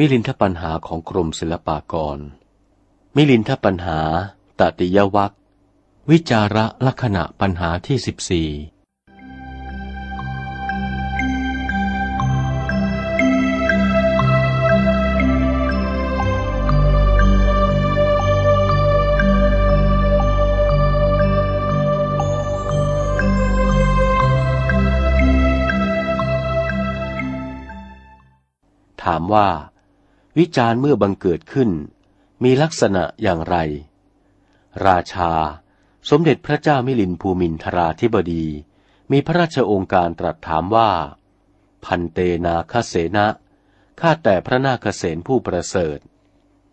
มิลินทปัญหาของกรมศิลปากร มิลินทปัญหาตติยวัควิจาระลักษณะปัญหาที่สิบสี่ถามว่า วิจารณ์เมื่อบังเกิดขึ้น มีลักษณะอย่างไร ราชา สมเด็จพระเจ้ามิลินภูมินทราธิบดี มีพระราชองค์การตรัสถามว่า พันเตนาคเสนะข้าแต่พระนาคเสนผู้ประเสริฐ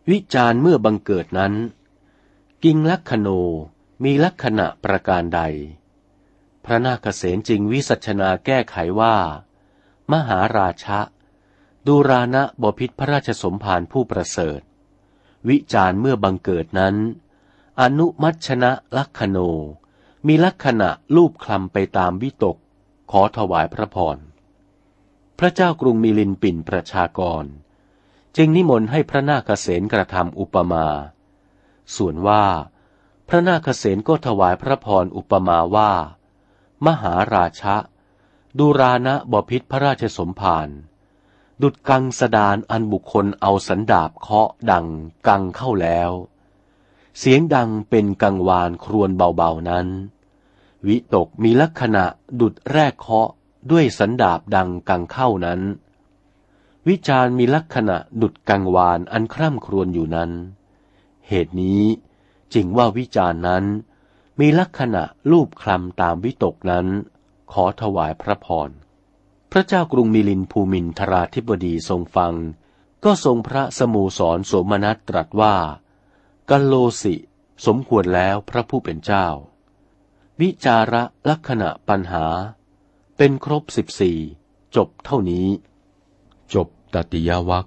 วิจารณ์เมื่อบังเกิดนั้น กิงลักขโนมีลักษณะประการใด พระนาคเสนจึงวิสัชนาแก้ไขว่า มหาราชะ ดูรานะบพิษพระราชสมภารผู้ประเสริฐ วิจารเมื่อบังเกิดนั้น อนุมัชนะลักขโน มีลักษณะรูปคลำไปตามวิตก ขอถวายพระพร พระเจ้ากรุงมิลินปินประชากร จึงนิมนต์ให้พระนาคเษนกระทำอุปมา ส่วนว่า พระนาคเษนก็ถวายพระพรอุปมาว่า มหาราชะดูรานะบพิษพระราชสมภาร ดุดกังสดานอันบุคคลเอาสันดาบเคาะดังกังเข้าแล้ว เสียงดังเป็นกังวานครวนเบาๆนั้น วิตกมีลักษณะดุดแรกเคาะด้วยสันดาบดังกังเข้านั้น วิจารมีลักษณะดุดกังวานอันคร่ำครวญอยู่นั้น เหตุนี้จึงว่าวิจารนั้น มีลักษณะรูปคลำตามวิตกนั้น ขอถวายพระพร พระเจ้ากรุงมิลินภูมินทราธิบดีทรงฟัง ก็ทรงพระสมูสอนสมนัตตรัสว่า กัลโลสิ สมควรแล้วพระผู้เป็นเจ้า วิจาระลักษณะปัญหา เป็นครบสิบสี่จบเท่านี้ จบตติยวัค